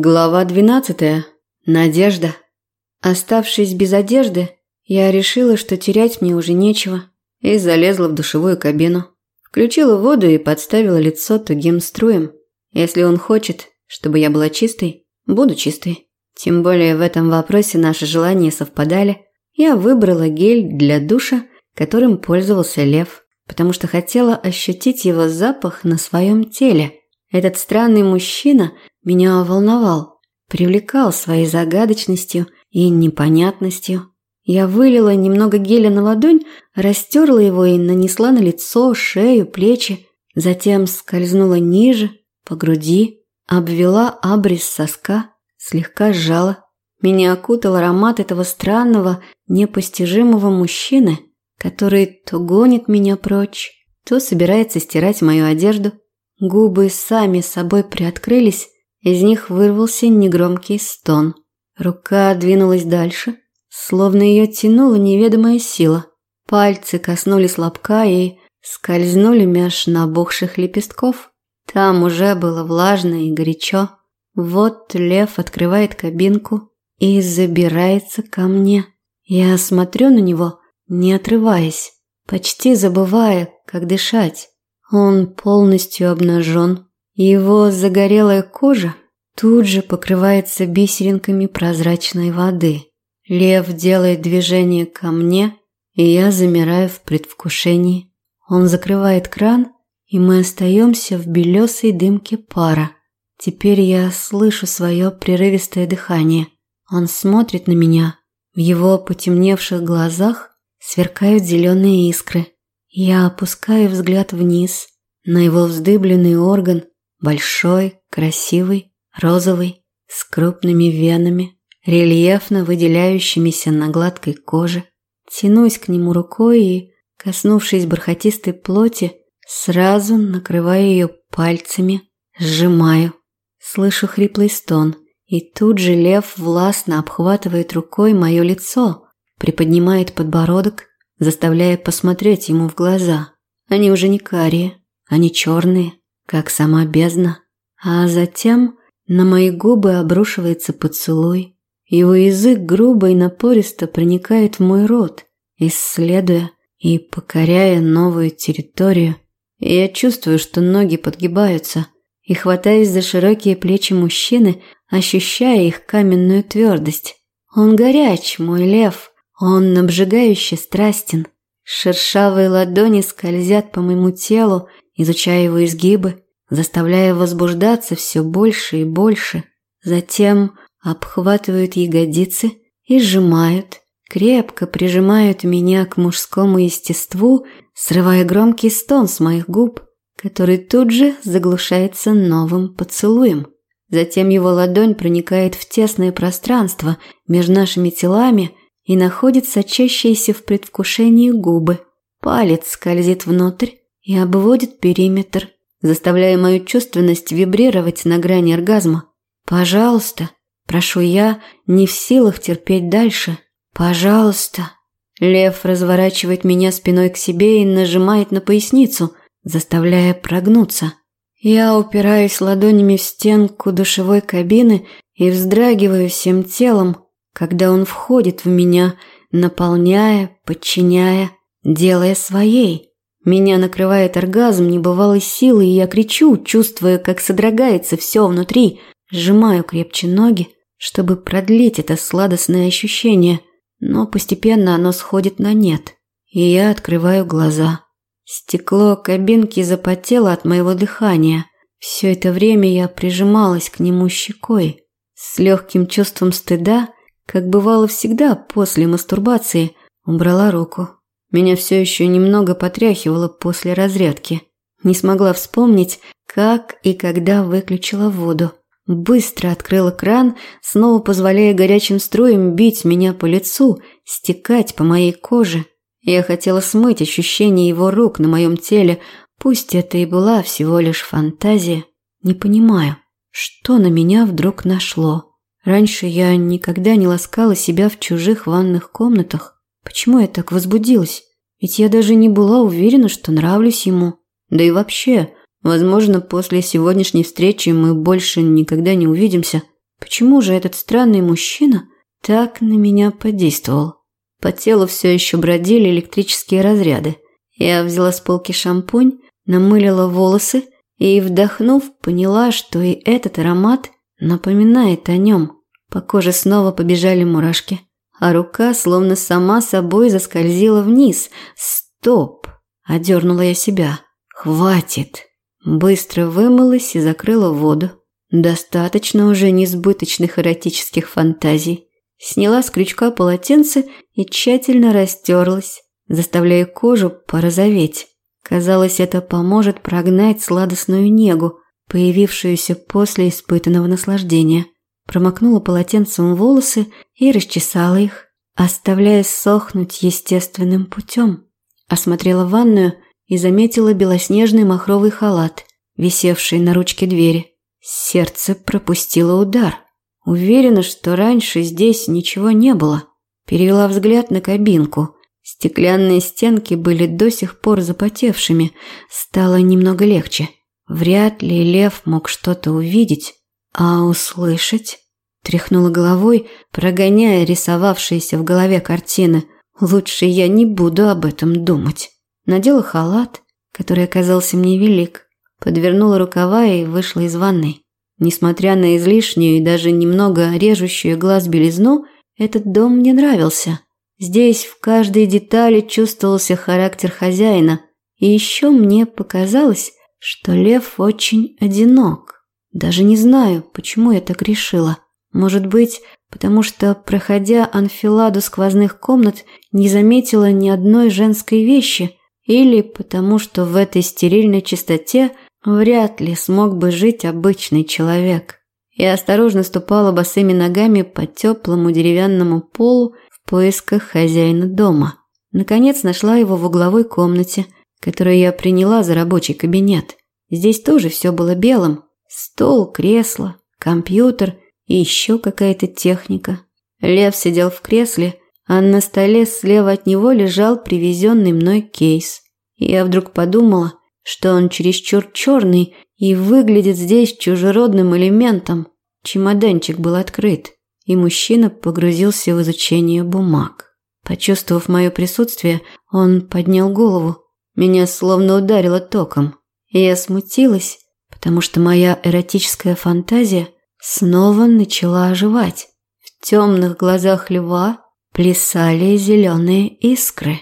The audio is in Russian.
Глава 12. Надежда. Оставшись без одежды, я решила, что терять мне уже нечего, и залезла в душевую кабину. Включила воду и подставила лицо тугим струем. Если он хочет, чтобы я была чистой, буду чистой. Тем более в этом вопросе наши желания совпадали. Я выбрала гель для душа, которым пользовался Лев, потому что хотела ощутить его запах на своем теле. Этот странный мужчина – меня волновал, привлекал своей загадочностью и непонятностью. Я вылила немного геля на ладонь, растерла его и нанесла на лицо, шею, плечи, затем скользнула ниже, по груди, обвела абрис соска, слегка сжала. Меня окутал аромат этого странного, непостижимого мужчины, который то гонит меня прочь, то собирается стирать мою одежду. Губы сами собой приоткрылись, из них вырвался негромкий стон. Рука двинулась дальше, словно ее тянула неведомая сила. Пальцы коснулись лобка и скользнули меж набухших лепестков. Там уже было влажно и горячо. Вот лев открывает кабинку и забирается ко мне. Я смотрю на него, не отрываясь, почти забывая, как дышать. Он полностью обнажен, его загорелая кожа тут же покрывается бисеринками прозрачной воды. Лев делает движение ко мне, и я замираю в предвкушении. Он закрывает кран, и мы остаемся в белесой дымке пара. Теперь я слышу свое прерывистое дыхание. Он смотрит на меня. В его потемневших глазах сверкают зеленые искры. Я опускаю взгляд вниз на его вздыбленный орган – Большой, красивый, розовый, с крупными венами, рельефно выделяющимися на гладкой коже. Тянусь к нему рукой и, коснувшись бархатистой плоти, сразу накрываю ее пальцами, сжимаю. Слышу хриплый стон, и тут же лев властно обхватывает рукой мое лицо, приподнимает подбородок, заставляя посмотреть ему в глаза. Они уже не карие, они черные, как сама бездна. А затем на мои губы обрушивается поцелуй. Его язык грубо и напористо проникает в мой рот, исследуя и покоряя новую территорию. Я чувствую, что ноги подгибаются, и хватаюсь за широкие плечи мужчины, ощущая их каменную твердость. Он горяч, мой лев, он обжигающе страстен. Шершавые ладони скользят по моему телу, изучая его изгибы, заставляя возбуждаться все больше и больше. Затем обхватывают ягодицы и сжимают, крепко прижимают меня к мужскому естеству, срывая громкий стон с моих губ, который тут же заглушается новым поцелуем. Затем его ладонь проникает в тесное пространство между нашими телами и находит сочащиеся в предвкушении губы. Палец скользит внутрь, и обводит периметр, заставляя мою чувственность вибрировать на грани оргазма. «Пожалуйста», – прошу я, не в силах терпеть дальше. «Пожалуйста». Лев разворачивает меня спиной к себе и нажимает на поясницу, заставляя прогнуться. Я упираюсь ладонями в стенку душевой кабины и вздрагиваю всем телом, когда он входит в меня, наполняя, подчиняя, делая своей. Меня накрывает оргазм небывалой силы, и я кричу, чувствуя, как содрогается все внутри. Сжимаю крепче ноги, чтобы продлить это сладостное ощущение, но постепенно оно сходит на нет, и я открываю глаза. Стекло кабинки запотело от моего дыхания. Все это время я прижималась к нему щекой, с легким чувством стыда, как бывало всегда после мастурбации, убрала руку. Меня все еще немного потряхивало после разрядки. Не смогла вспомнить, как и когда выключила воду. Быстро открыла кран, снова позволяя горячим струям бить меня по лицу, стекать по моей коже. Я хотела смыть ощущение его рук на моем теле, пусть это и была всего лишь фантазия. Не понимаю, что на меня вдруг нашло. Раньше я никогда не ласкала себя в чужих ванных комнатах. Почему я так возбудилась? Ведь я даже не была уверена, что нравлюсь ему. Да и вообще, возможно, после сегодняшней встречи мы больше никогда не увидимся. Почему же этот странный мужчина так на меня подействовал? По телу все еще бродили электрические разряды. Я взяла с полки шампунь, намылила волосы и, вдохнув, поняла, что и этот аромат напоминает о нем. По коже снова побежали мурашки, а рука словно сама собой заскользила вниз. «Стоп!» – одернула я себя. «Хватит!» Быстро вымылась и закрыла воду. Достаточно уже несбыточных эротических фантазий. Сняла с крючка полотенце и тщательно растерлась, заставляя кожу порозоветь. Казалось, это поможет прогнать сладостную негу, появившуюся после испытанного наслаждения. Промокнула полотенцем волосы и расчесала их, оставляя сохнуть естественным путем. Осмотрела ванную и заметила белоснежный махровый халат, висевший на ручке двери. Сердце пропустило удар. Уверена, что раньше здесь ничего не было. Перевела взгляд на кабинку. Стеклянные стенки были до сих пор запотевшими. Стало немного легче. Вряд ли лев мог что-то увидеть, а услышать. Тряхнула головой, прогоняя рисовавшиеся в голове картины. Лучше я не буду об этом думать. Надела халат, который оказался мне велик, подвернула рукава и вышла из ванной. Несмотря на излишнюю и даже немного режущую глаз белизну, этот дом мне нравился. Здесь в каждой детали чувствовался характер хозяина. И еще мне показалось, что лев очень одинок. Даже не знаю, почему я так решила. Может быть, потому что, проходя анфиладу сквозных комнат, не заметила ни одной женской вещи, или потому что в этой стерильной чистоте вряд ли смог бы жить обычный человек. Я осторожно ступала босыми ногами по теплому деревянному полу в поисках хозяина дома. Наконец нашла его в угловой комнате, которую я приняла за рабочий кабинет. Здесь тоже все было белым. Стол, кресло, компьютер и еще какая-то техника. Лев сидел в кресле, а на столе слева от него лежал привезенный мной кейс. Я вдруг подумала, что он чересчур черный и выглядит здесь чужеродным элементом. Чемоданчик был открыт, и мужчина погрузился в изучение бумаг. Почувствовав мое присутствие, он поднял голову. Меня словно ударило током. Я смутилась, потому что моя эротическая фантазия снова начала оживать. В темных глазах льва плясали зеленые искры.